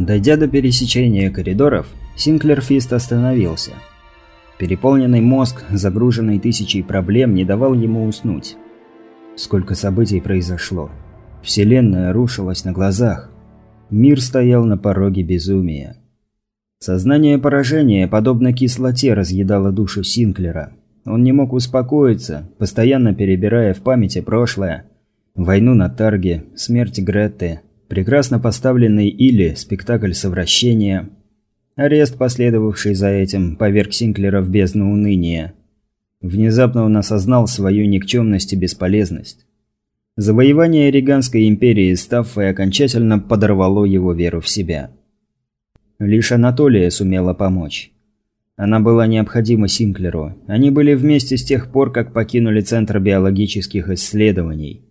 Дойдя до пересечения коридоров, Синклер Фист остановился. Переполненный мозг, загруженный тысячей проблем, не давал ему уснуть. Сколько событий произошло. Вселенная рушилась на глазах. Мир стоял на пороге безумия. Сознание поражения, подобно кислоте, разъедало душу Синклера. Он не мог успокоиться, постоянно перебирая в памяти прошлое. Войну на Тарге, смерть Гретты, прекрасно поставленный Или, спектакль совращения. Арест, последовавший за этим, поверг Синклера в бездну уныния. Внезапно он осознал свою никчемность и бесполезность. Завоевание Риганской империи Стаффой окончательно подорвало его веру в себя. Лишь Анатолия сумела помочь. Она была необходима Синклеру. Они были вместе с тех пор, как покинули Центр биологических исследований.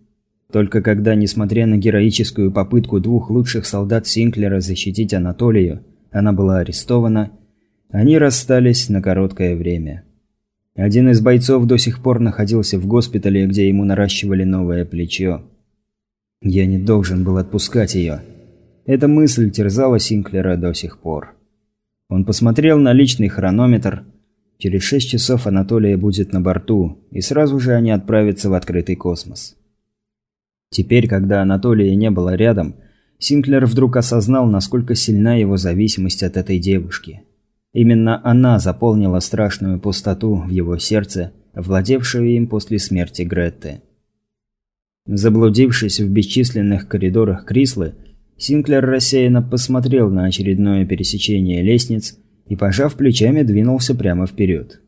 Только когда, несмотря на героическую попытку двух лучших солдат Синклера защитить Анатолию, она была арестована, они расстались на короткое время. Один из бойцов до сих пор находился в госпитале, где ему наращивали новое плечо. Я не должен был отпускать ее. Эта мысль терзала Синклера до сих пор. Он посмотрел на личный хронометр. Через шесть часов Анатолия будет на борту, и сразу же они отправятся в открытый космос. Теперь, когда Анатолия не было рядом, Синклер вдруг осознал, насколько сильна его зависимость от этой девушки. Именно она заполнила страшную пустоту в его сердце, владевшую им после смерти Гретты. Заблудившись в бесчисленных коридорах Крислы, Синклер рассеянно посмотрел на очередное пересечение лестниц и, пожав плечами, двинулся прямо вперед.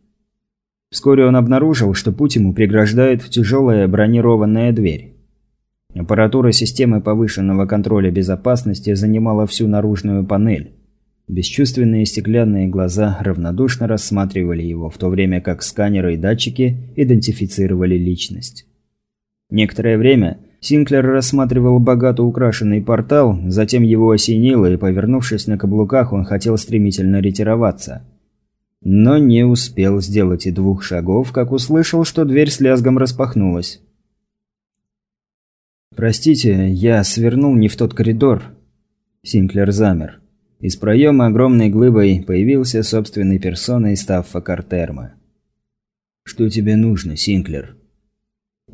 Вскоре он обнаружил, что путь ему преграждает тяжелая бронированная дверь. Аппаратура системы повышенного контроля безопасности занимала всю наружную панель. Бесчувственные стеклянные глаза равнодушно рассматривали его, в то время как сканеры и датчики идентифицировали личность. Некоторое время Синклер рассматривал богато украшенный портал, затем его осенило, и, повернувшись на каблуках, он хотел стремительно ретироваться. Но не успел сделать и двух шагов, как услышал, что дверь с лязгом распахнулась. «Простите, я свернул не в тот коридор». Синклер замер. Из проема огромной глыбой появился собственной персоной Стаффа Картерма. «Что тебе нужно, Синклер?»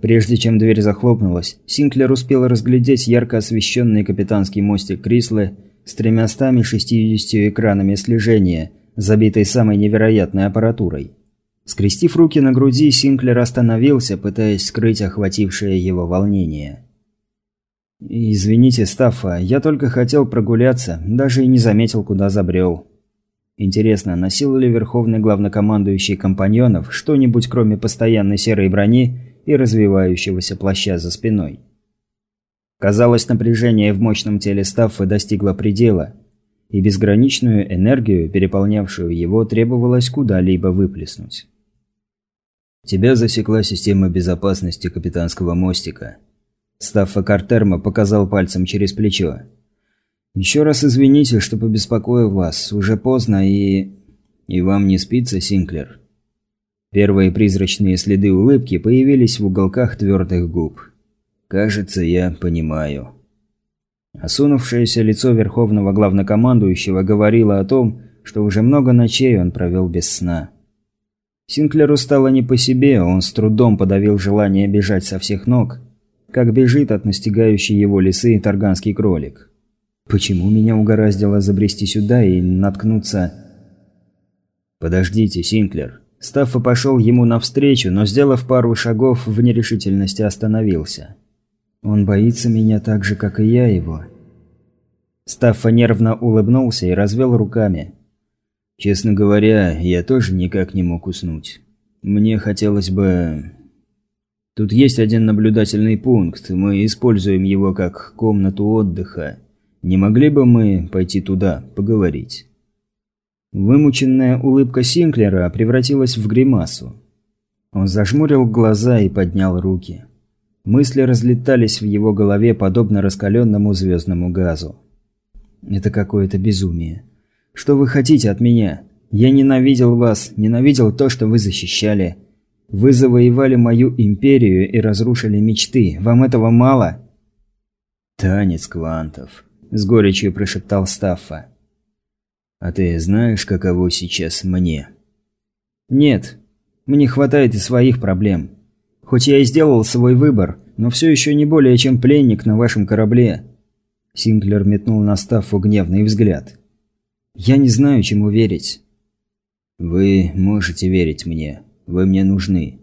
Прежде чем дверь захлопнулась, Синклер успел разглядеть ярко освещенный капитанский мостик Крислы с тремястами шестьюдесятью экранами слежения, забитой самой невероятной аппаратурой. Скрестив руки на груди, Синклер остановился, пытаясь скрыть охватившее его волнение. «Извините, Стаффа, я только хотел прогуляться, даже и не заметил, куда забрел». Интересно, носил ли верховный главнокомандующий компаньонов что-нибудь кроме постоянной серой брони и развивающегося плаща за спиной. Казалось, напряжение в мощном теле Стаффа достигло предела, и безграничную энергию, переполнявшую его, требовалось куда-либо выплеснуть. «Тебя засекла система безопасности капитанского мостика». Стаффа Картерма показал пальцем через плечо. «Еще раз извините, что побеспокоил вас. Уже поздно и... И вам не спится, Синклер?» Первые призрачные следы улыбки появились в уголках твердых губ. «Кажется, я понимаю». Осунувшееся лицо Верховного Главнокомандующего говорило о том, что уже много ночей он провел без сна. Синклеру стало не по себе, он с трудом подавил желание бежать со всех ног, как бежит от настигающей его лисы тарганский кролик. Почему меня угораздило забрести сюда и наткнуться... «Подождите, Синклер», Стаффа пошел ему навстречу, но, сделав пару шагов, в нерешительности остановился. «Он боится меня так же, как и я его». Стаффа нервно улыбнулся и развел руками. «Честно говоря, я тоже никак не мог уснуть. Мне хотелось бы... Тут есть один наблюдательный пункт, мы используем его как комнату отдыха. Не могли бы мы пойти туда, поговорить?» Вымученная улыбка Синклера превратилась в гримасу. Он зажмурил глаза и поднял руки. Мысли разлетались в его голове, подобно раскаленному звездному газу. «Это какое-то безумие. Что вы хотите от меня? Я ненавидел вас, ненавидел то, что вы защищали. Вы завоевали мою империю и разрушили мечты. Вам этого мало?» «Танец квантов», – с горечью прошептал Стаффа. «А ты знаешь, каково сейчас мне?» «Нет. Мне хватает и своих проблем. Хоть я и сделал свой выбор, но все еще не более чем пленник на вашем корабле». Синклер метнул на Стаффу гневный взгляд. «Я не знаю, чему верить». «Вы можете верить мне. Вы мне нужны.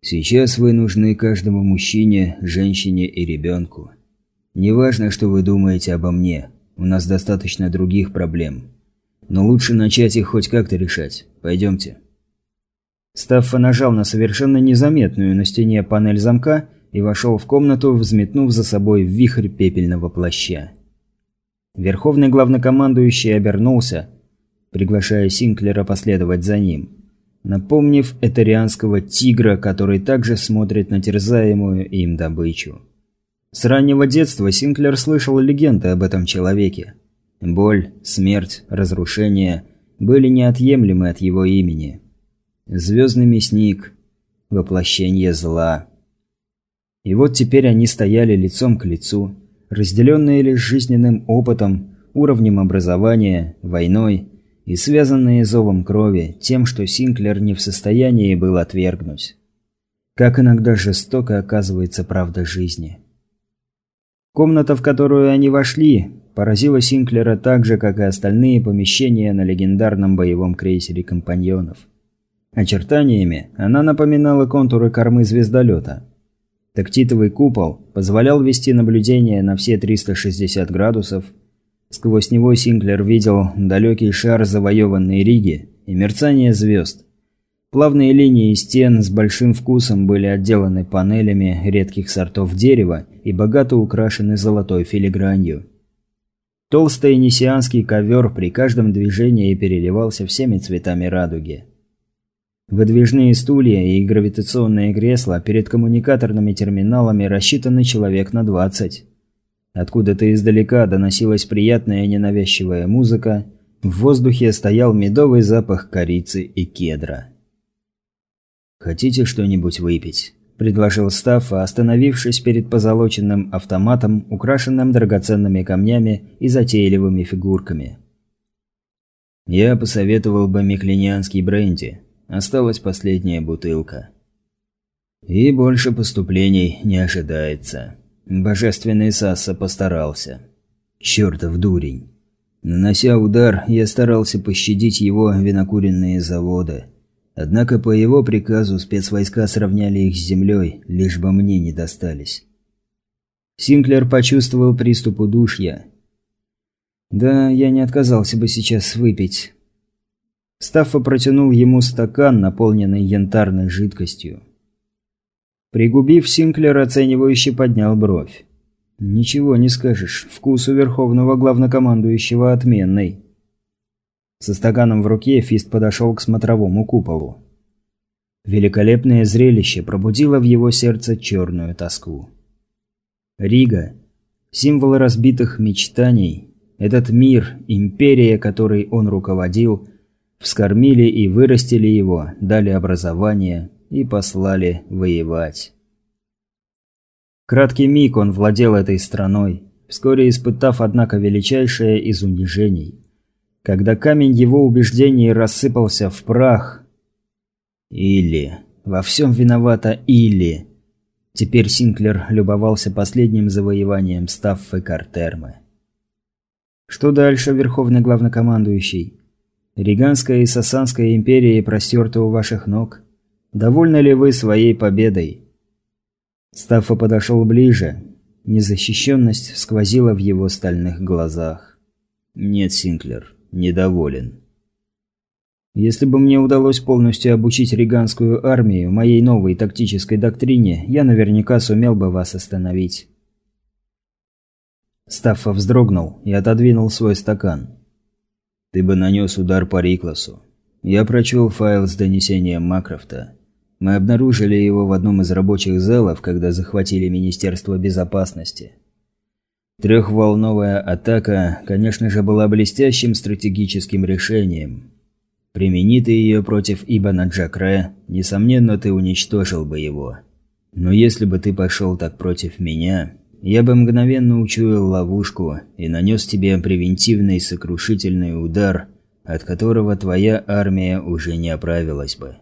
Сейчас вы нужны каждому мужчине, женщине и ребенку. Неважно, что вы думаете обо мне. У нас достаточно других проблем. Но лучше начать их хоть как-то решать. Пойдемте». Стаффа нажал на совершенно незаметную на стене панель замка и вошел в комнату, взметнув за собой вихрь пепельного плаща. Верховный главнокомандующий обернулся, приглашая Синклера последовать за ним, напомнив этарианского тигра, который также смотрит на терзаемую им добычу. С раннего детства Синклер слышал легенды об этом человеке. Боль, смерть, разрушение были неотъемлемы от его имени. Звездный мясник, воплощение зла. И вот теперь они стояли лицом к лицу, разделенные лишь жизненным опытом, уровнем образования, войной и связанные зовом крови, тем, что Синклер не в состоянии был отвергнуть. Как иногда жестоко оказывается правда жизни. Комната, в которую они вошли, поразила Синклера так же, как и остальные помещения на легендарном боевом крейсере «Компаньонов». Очертаниями она напоминала контуры кормы звездолета. Тактитовый купол позволял вести наблюдение на все 360 градусов. Сквозь него Синклер видел далекий шар завоеванной Риги и мерцание звезд. Плавные линии стен с большим вкусом были отделаны панелями редких сортов дерева и богато украшены золотой филигранью. Толстый несианский ковер при каждом движении переливался всеми цветами радуги. Выдвижные стулья и гравитационные кресла перед коммуникаторными терминалами рассчитаны человек на 20. Откуда-то издалека доносилась приятная ненавязчивая музыка, в воздухе стоял медовый запах корицы и кедра. «Хотите что-нибудь выпить?» – предложил Стаффа, остановившись перед позолоченным автоматом, украшенным драгоценными камнями и затейливыми фигурками. «Я посоветовал бы миклинианский бренди», Осталась последняя бутылка. И больше поступлений не ожидается. Божественный Сасса постарался. Чертов дурень. Нанося удар, я старался пощадить его винокуренные заводы. Однако по его приказу спецвойска сравняли их с землей, лишь бы мне не достались. Синклер почувствовал приступ удушья. «Да, я не отказался бы сейчас выпить. Стаффа протянул ему стакан, наполненный янтарной жидкостью. Пригубив, Синклер оценивающе поднял бровь. «Ничего не скажешь, вкус у верховного главнокомандующего отменный». Со стаканом в руке Фист подошел к смотровому куполу. Великолепное зрелище пробудило в его сердце черную тоску. Рига – символ разбитых мечтаний, этот мир, империя, которой он руководил – Вскормили и вырастили его, дали образование и послали воевать. Краткий миг он владел этой страной, вскоре испытав, однако, величайшее из унижений. Когда камень его убеждений рассыпался в прах. Или... Во всем виновата Или. Теперь Синклер любовался последним завоеванием Стаффы Картермы. Что дальше, Верховный Главнокомандующий? Риганская и Сасанская империи простерты у ваших ног. Довольны ли вы своей победой?» Стаффа подошел ближе. Незащищенность сквозила в его стальных глазах. «Нет, Синклер, недоволен». «Если бы мне удалось полностью обучить риганскую армию моей новой тактической доктрине, я наверняка сумел бы вас остановить». Стаффа вздрогнул и отодвинул свой стакан. Ты бы нанес удар по Рикласу. Я прочел файл с донесением Макрофта. Мы обнаружили его в одном из рабочих залов, когда захватили Министерство безопасности. Трехволновая атака, конечно же, была блестящим стратегическим решением. Примени ты ее против Ибана Джакре, несомненно, ты уничтожил бы его. Но если бы ты пошел так против меня, я бы мгновенно учуял ловушку и нанес тебе превентивный сокрушительный удар, от которого твоя армия уже не оправилась бы.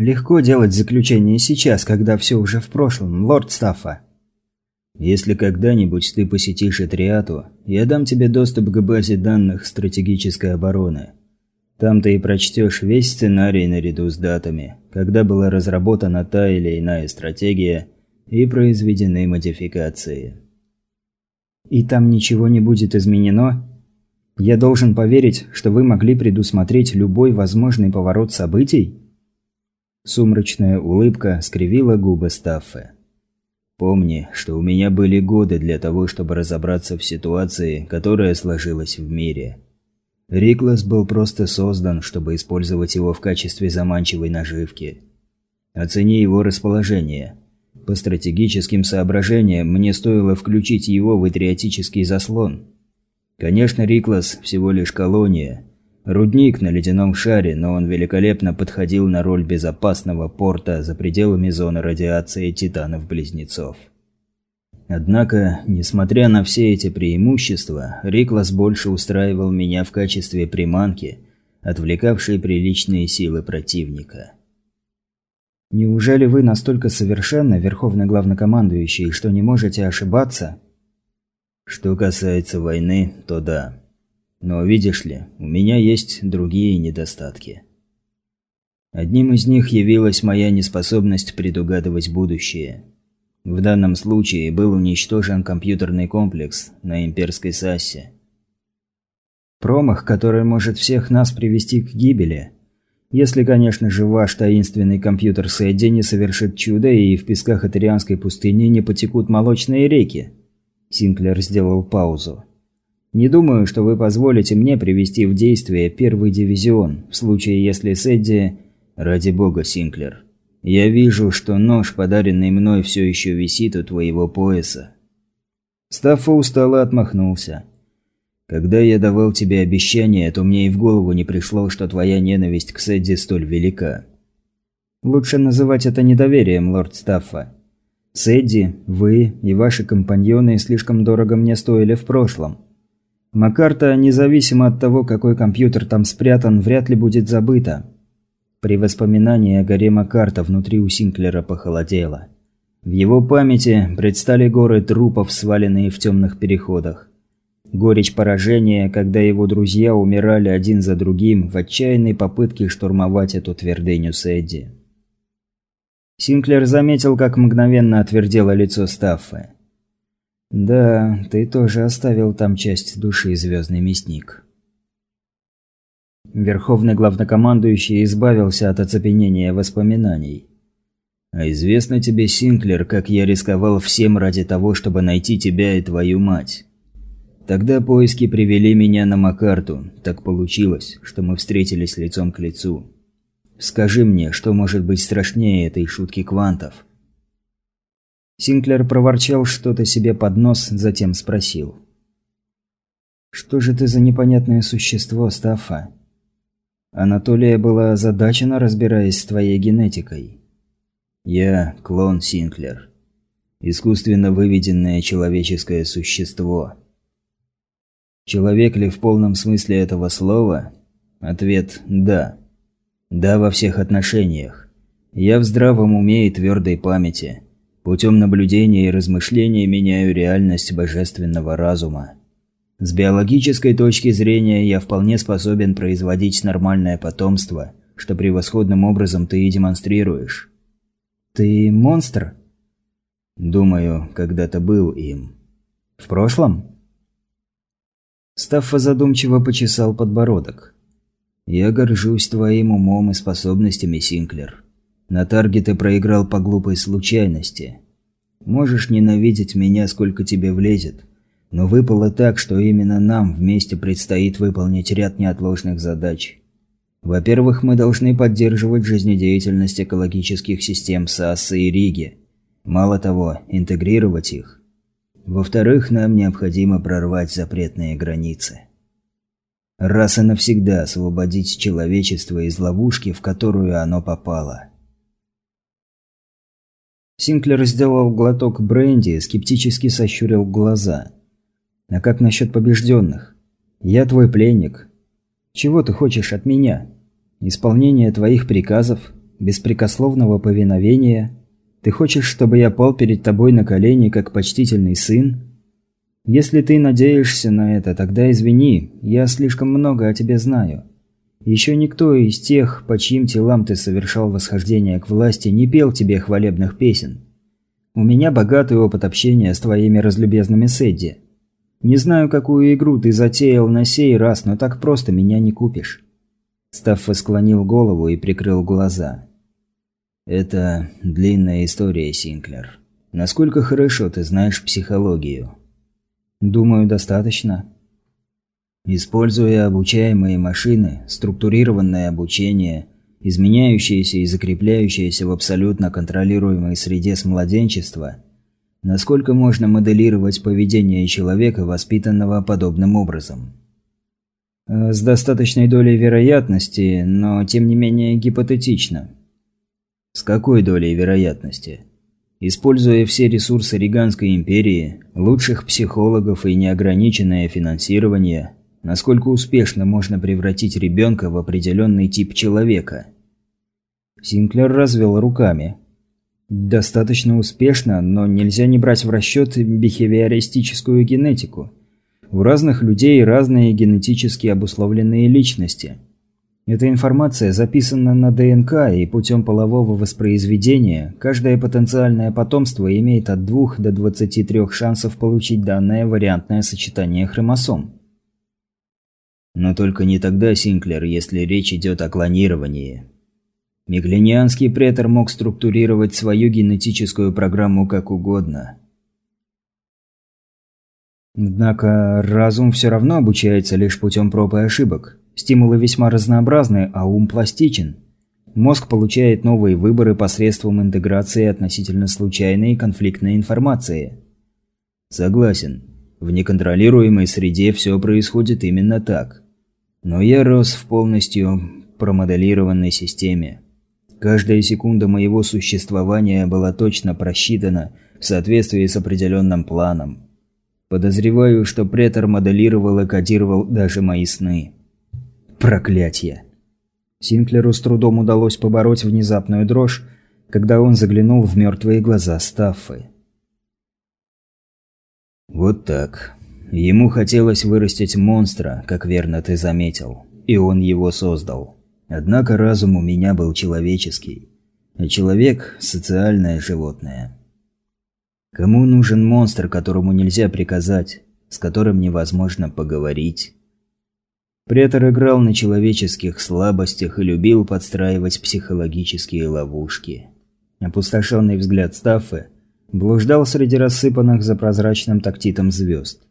Легко делать заключение сейчас, когда все уже в прошлом, лорд Стаффа. Если когда-нибудь ты посетишь Этриату, я дам тебе доступ к базе данных стратегической обороны. Там ты и прочтешь весь сценарий наряду с датами, когда была разработана та или иная стратегия и произведены модификации. И там ничего не будет изменено? Я должен поверить, что вы могли предусмотреть любой возможный поворот событий? Сумрачная улыбка скривила губы Стаффе. Помни, что у меня были годы для того, чтобы разобраться в ситуации, которая сложилась в мире. Риклас был просто создан, чтобы использовать его в качестве заманчивой наживки. Оцени его расположение. По стратегическим соображениям мне стоило включить его в идриотический заслон. Конечно, Риклас всего лишь колония. Рудник на ледяном шаре, но он великолепно подходил на роль безопасного порта за пределами зоны радиации титанов-близнецов. Однако, несмотря на все эти преимущества, Риклас больше устраивал меня в качестве приманки, отвлекавшей приличные силы противника. «Неужели вы настолько совершенны, Верховный Главнокомандующий, что не можете ошибаться?» «Что касается войны, то да. Но видишь ли, у меня есть другие недостатки». Одним из них явилась моя неспособность предугадывать будущее – в данном случае был уничтожен компьютерный комплекс на имперской САСе. Промах, который может всех нас привести к гибели. Если, конечно же, ваш таинственный компьютер Сэдди не совершит чудо и в песках Атерианской пустыни не потекут молочные реки. Синклер сделал паузу. Не думаю, что вы позволите мне привести в действие первый дивизион, в случае, если Сэдди... Ради бога, Синклер. Я вижу, что нож, подаренный мной, все еще висит у твоего пояса. Стаффа устало отмахнулся. Когда я давал тебе обещание, то мне и в голову не пришло, что твоя ненависть к Сэдди столь велика. Лучше называть это недоверием, лорд Стаффа. Сэдди, вы и ваши компаньоны слишком дорого мне стоили в прошлом. Макарта, независимо от того, какой компьютер там спрятан, вряд ли будет забыта. При воспоминании о горе Макарта внутри у Синклера похолодело. В его памяти предстали горы трупов, сваленные в темных переходах. Горечь поражения, когда его друзья умирали один за другим в отчаянной попытке штурмовать эту твердыню Сэдди. Синклер заметил, как мгновенно отвердело лицо Стаффы. «Да, ты тоже оставил там часть души, Звездный Мясник». Верховный главнокомандующий избавился от оцепенения воспоминаний. «А известно тебе, Синклер, как я рисковал всем ради того, чтобы найти тебя и твою мать. Тогда поиски привели меня на Макарту. Так получилось, что мы встретились лицом к лицу. Скажи мне, что может быть страшнее этой шутки квантов?» Синклер проворчал что-то себе под нос, затем спросил. «Что же ты за непонятное существо, Стаффа?» Анатолия была озадачена, разбираясь с твоей генетикой. Я клон Синклер. Искусственно выведенное человеческое существо. Человек ли в полном смысле этого слова? Ответ – да. Да во всех отношениях. Я в здравом уме и твердой памяти. Путем наблюдения и размышления меняю реальность божественного разума. С биологической точки зрения я вполне способен производить нормальное потомство, что превосходным образом ты и демонстрируешь. Ты монстр? Думаю, когда-то был им. В прошлом? Стаффа задумчиво почесал подбородок. «Я горжусь твоим умом и способностями, Синклер. На тарге ты проиграл по глупой случайности. Можешь ненавидеть меня, сколько тебе влезет, но выпало так, что именно нам вместе предстоит выполнить ряд неотложных задач. Во-первых, мы должны поддерживать жизнедеятельность экологических систем САСа и Риги. Мало того, интегрировать их. Во-вторых, нам необходимо прорвать запретные границы. Раз и навсегда освободить человечество из ловушки, в которую оно попало. Синклер сделал глоток бренди, скептически сощурил глаза. «А как насчет побежденных? Я твой пленник. Чего ты хочешь от меня? Исполнение твоих приказов? Беспрекословного повиновения? Ты хочешь, чтобы я пал перед тобой на колени, как почтительный сын? Если ты надеешься на это, тогда извини, я слишком много о тебе знаю. Еще никто из тех, по чьим телам ты совершал восхождение к власти, не пел тебе хвалебных песен. У меня богатый опыт общения с твоими разлюбезными Сэдди. Не знаю, какую игру ты затеял на сей раз, но так просто меня не купишь». Стаффа склонил голову и прикрыл глаза. «Это длинная история, Синклер. Насколько хорошо ты знаешь психологию?» «Думаю, достаточно». Используя обучаемые машины, структурированное обучение, изменяющееся и закрепляющееся в абсолютно контролируемой среде с младенчества, насколько можно моделировать поведение человека, воспитанного подобным образом? Э, с достаточной долей вероятности, но тем не менее гипотетично. С какой долей вероятности? Используя все ресурсы Риганской империи, лучших психологов и неограниченное финансирование – Насколько успешно можно превратить ребенка в определенный тип человека? Синклер развел руками. Достаточно успешно, но нельзя не брать в расчет бихевиористическую генетику. У разных людей разные генетически обусловленные личности. Эта информация записана на ДНК, и путем полового воспроизведения каждое потенциальное потомство имеет от 2 до 23 шансов получить данное вариантное сочетание хромосом. Но только не тогда, Синклер, если речь идет о клонировании. Мигленианский претор мог структурировать свою генетическую программу как угодно. Однако разум все равно обучается лишь путем проб и ошибок. Стимулы весьма разнообразны, а ум пластичен. Мозг получает новые выборы посредством интеграции относительно случайной и конфликтной информации. Согласен. В неконтролируемой среде все происходит именно так. Но я рос в полностью промоделированной системе. Каждая секунда моего существования была точно просчитана в соответствии с определенным планом. Подозреваю, что претор моделировал и кодировал даже мои сны. Проклятье! Синклеру с трудом удалось побороть внезапную дрожь, когда он заглянул в мертвые глаза Стаффы. Вот так. Ему хотелось вырастить монстра, как верно ты заметил, и он его создал. Однако разум у меня был человеческий, а человек – социальное животное. Кому нужен монстр, которому нельзя приказать, с которым невозможно поговорить? Претор играл на человеческих слабостях и любил подстраивать психологические ловушки. Опустошенный взгляд Стаффы блуждал среди рассыпанных за прозрачным тактитом звезд.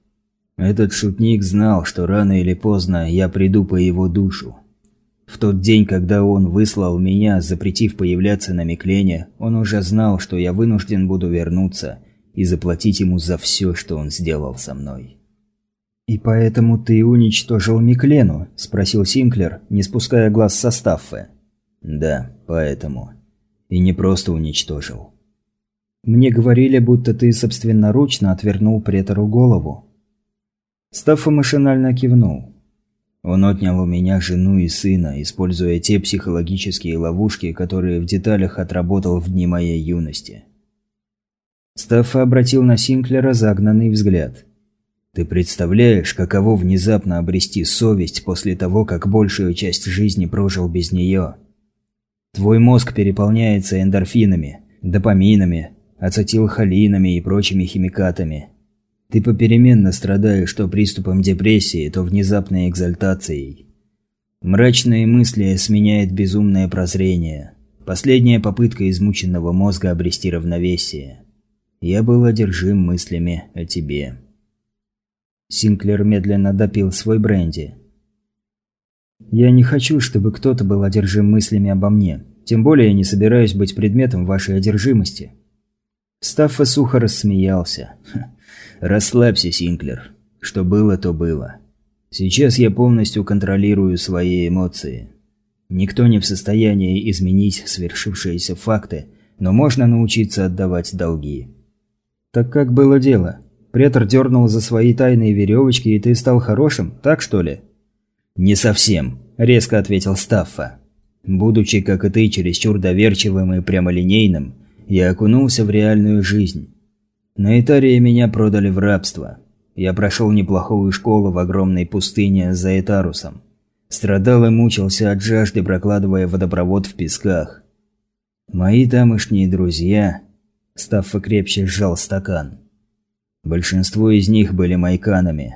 Этот шутник знал, что рано или поздно я приду по его душу. В тот день, когда он выслал меня, запретив появляться на Миклене, он уже знал, что я вынужден буду вернуться и заплатить ему за все, что он сделал со мной. «И поэтому ты уничтожил Миклену?» – спросил Синклер, не спуская глаз со Стаффе. «Да, поэтому. И не просто уничтожил». «Мне говорили, будто ты собственноручно отвернул претору голову». Стаффа машинально кивнул. Он отнял у меня жену и сына, используя те психологические ловушки, которые в деталях отработал в дни моей юности. Стаффа обратил на Синклера загнанный взгляд. «Ты представляешь, каково внезапно обрести совесть после того, как большую часть жизни прожил без нее? Твой мозг переполняется эндорфинами, допаминами, ацетилхолинами и прочими химикатами. Ты попеременно страдаешь то приступом депрессии, то внезапной экзальтацией. Мрачные мысли сменяет безумное прозрение. Последняя попытка измученного мозга обрести равновесие. Я был одержим мыслями о тебе. Синклер медленно допил свой бренди. «Я не хочу, чтобы кто-то был одержим мыслями обо мне. Тем более я не собираюсь быть предметом вашей одержимости». Стаффа сухо рассмеялся. «Расслабься, Синклер. Что было, то было. Сейчас я полностью контролирую свои эмоции. Никто не в состоянии изменить свершившиеся факты, но можно научиться отдавать долги. Так как было дело? Претор дернул за свои тайные веревочки, и ты стал хорошим, так что ли? Не совсем, резко ответил Стаффа. Будучи, как и ты, чересчур доверчивым и прямолинейным, я окунулся в реальную жизнь. На Итарии меня продали в рабство. Я прошел неплохую школу в огромной пустыне за Этарусом. Страдал и мучился от жажды, прокладывая водопровод в песках. Мои тамошние друзья... Стаффа крепче сжал стакан. Большинство из них были майканами.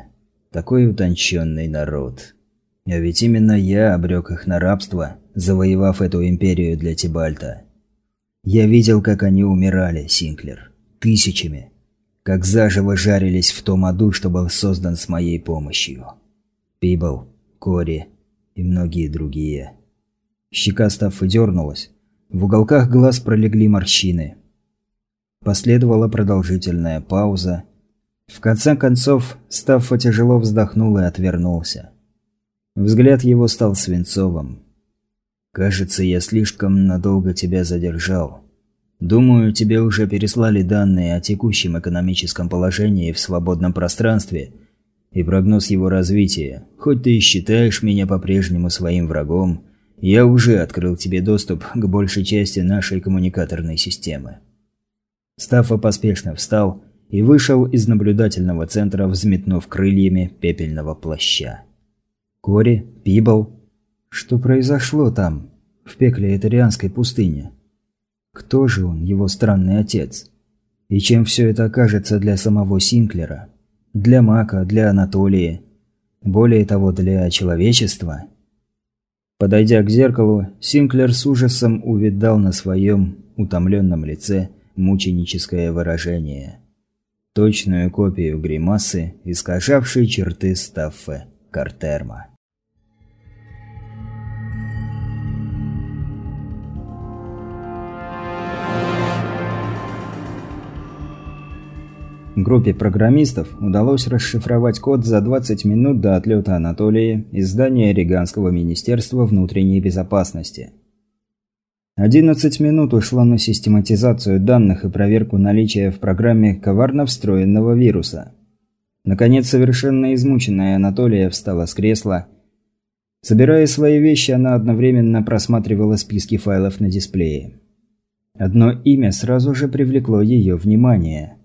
Такой утонченный народ. А ведь именно я обрек их на рабство, завоевав эту империю для Тибальта. Я видел, как они умирали, Синклер. Тысячами. Как заживо жарились в том аду, что был создан с моей помощью. Пибл, Кори и многие другие. Щека Стаффа дернулась. В уголках глаз пролегли морщины. Последовала продолжительная пауза, в конце концов, Стаффа тяжело вздохнул и отвернулся. Взгляд его стал свинцовым. «Кажется, я слишком надолго тебя задержал. Думаю, тебе уже переслали данные о текущем экономическом положении в свободном пространстве и прогноз его развития. Хоть ты и считаешь меня по-прежнему своим врагом, я уже открыл тебе доступ к большей части нашей коммуникаторной системы». Стаффа поспешно встал и вышел из наблюдательного центра, взметнув крыльями пепельного плаща. Кори, Пибл. Что произошло там, в пекле Этарианской пустыни? Кто же он, его странный отец? И чем все это окажется для самого Синклера? Для Мака, для Анатолии? Более того, для человечества? Подойдя к зеркалу, Синклер с ужасом увидал на своем утомленном лице мученическое выражение – точную копию гримасы, искажавшей черты Стаффе Картерма. Группе программистов удалось расшифровать код за 20 минут до отлета Анатолии из здания Риганского министерства внутренней безопасности – 11 минут ушло на систематизацию данных и проверку наличия в программе коварно встроенного вируса. Наконец, совершенно измученная Анатолия встала с кресла. Собирая свои вещи, она одновременно просматривала списки файлов на дисплее. Одно имя сразу же привлекло ее внимание.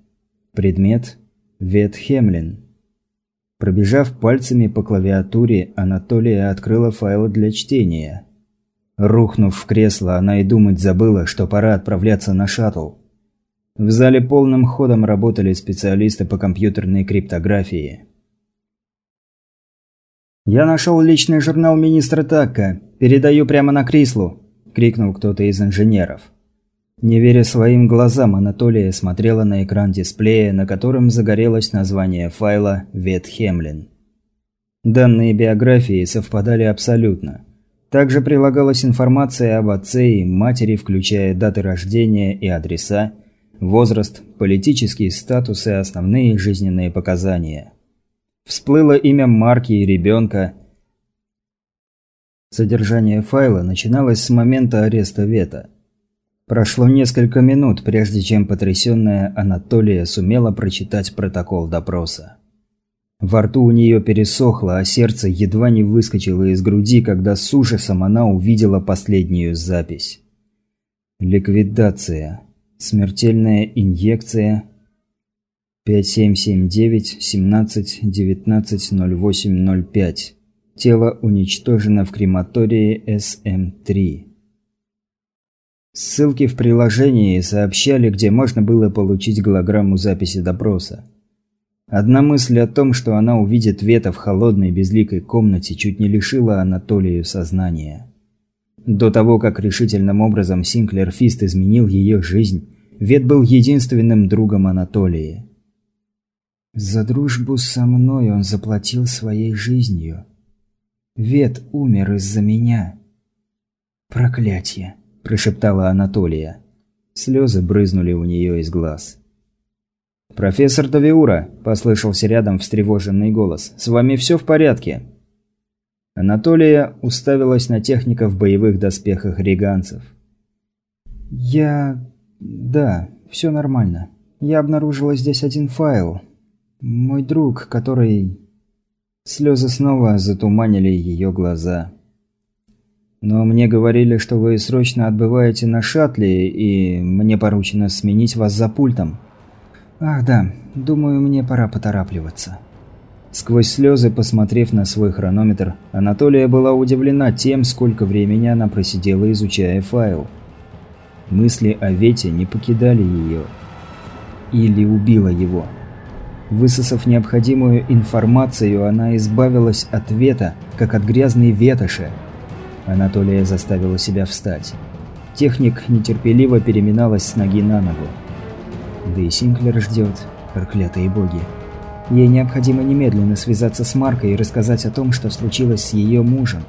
Предмет – Вет Хемлин. Пробежав пальцами по клавиатуре, Анатолия открыла файл для чтения – Рухнув в кресло, она и думать забыла, что пора отправляться на шаттл. В зале полным ходом работали специалисты по компьютерной криптографии. «Я нашел личный журнал министра Такка. Передаю прямо на Крислу!» – крикнул кто-то из инженеров. Не веря своим глазам, Анатолия смотрела на экран дисплея, на котором загорелось название файла «Вет Хемлин». Данные биографии совпадали абсолютно – также прилагалась информация об отце и матери, включая даты рождения и адреса, возраст, политический статус и основные жизненные показания. Всплыло имя Марки и ребенка. Содержание файла начиналось с момента ареста Вета. Прошло несколько минут, прежде чем потрясенная Анатолия сумела прочитать протокол допроса. Во рту у нее пересохло, а сердце едва не выскочило из груди, когда с ужасом она увидела последнюю запись. Ликвидация. Смертельная инъекция. 5779-17-19-08-05. Тело уничтожено в крематории СМ-3. Ссылки в приложении сообщали, где можно было получить голограмму записи допроса. Одна мысль о том, что она увидит Вета в холодной безликой комнате, чуть не лишила Анатолию сознания. До того, как решительным образом Синклер Фист изменил ее жизнь, Вет был единственным другом Анатолии. «За дружбу со мной он заплатил своей жизнью. Вет умер из-за меня». «Проклятье!» – прошептала Анатолия. Слезы брызнули у нее из глаз. «Профессор Тавиура!» – послышался рядом встревоженный голос. «С вами все в порядке?» Анатолия уставилась на техника в боевых доспехах риганцев. «Я... Да, все нормально. Я обнаружила здесь один файл. Мой друг, который... Слезы снова затуманили ее глаза. Но мне говорили, что вы срочно отбываете на шаттле, и мне поручено сменить вас за пультом. Ах да, думаю, мне пора поторапливаться. Сквозь слезы, посмотрев на свой хронометр, Анатолия была удивлена тем, сколько времени она просидела, изучая файл. Мысли о Вете не покидали ее. Или убила его. Высосав необходимую информацию, она избавилась от Вета, как от грязной ветоши. Анатолия заставила себя встать. Техник нетерпеливо переминалась с ноги на ногу. Да и Синклер ждет, проклятые боги. Ей необходимо немедленно связаться с Маркой и рассказать о том, что случилось с ее мужем.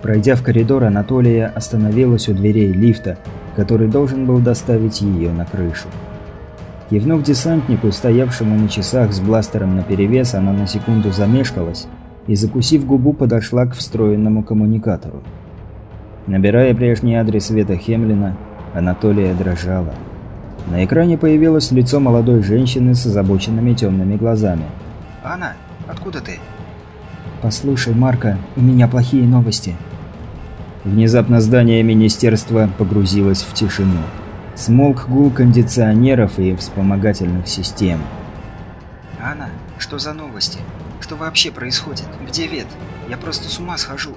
Пройдя в коридор, Анатолия остановилась у дверей лифта, который должен был доставить ее на крышу. Кивнув десантнику, стоявшему на часах с бластером наперевес, она на секунду замешкалась и, закусив губу, подошла к встроенному коммуникатору. Набирая прежний адрес Вета Хемлина, Анатолия дрожала. На экране появилось лицо молодой женщины с озабоченными темными глазами. «Анна, откуда ты?» «Послушай, Марка, у меня плохие новости». Внезапно здание министерства погрузилось в тишину. Смолк гул кондиционеров и вспомогательных систем. «Анна, что за новости? Что вообще происходит? Где Вет? Я просто с ума схожу».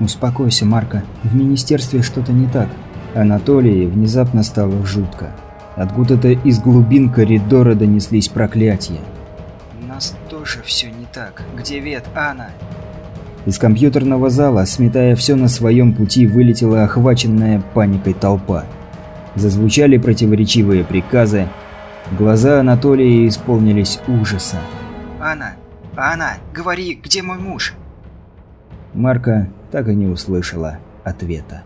«Успокойся, Марка. В министерстве что-то не так. Анатолии внезапно стало жутко. Откуда-то из глубин коридора донеслись проклятия. «У нас тоже все не так. Где Вет, Анна?» Из компьютерного зала, сметая все на своем пути, вылетела охваченная паникой толпа. Зазвучали противоречивые приказы. Глаза Анатолия исполнились ужаса. «Анна! Анна! Говори, где мой муж?» Марка так и не услышала ответа.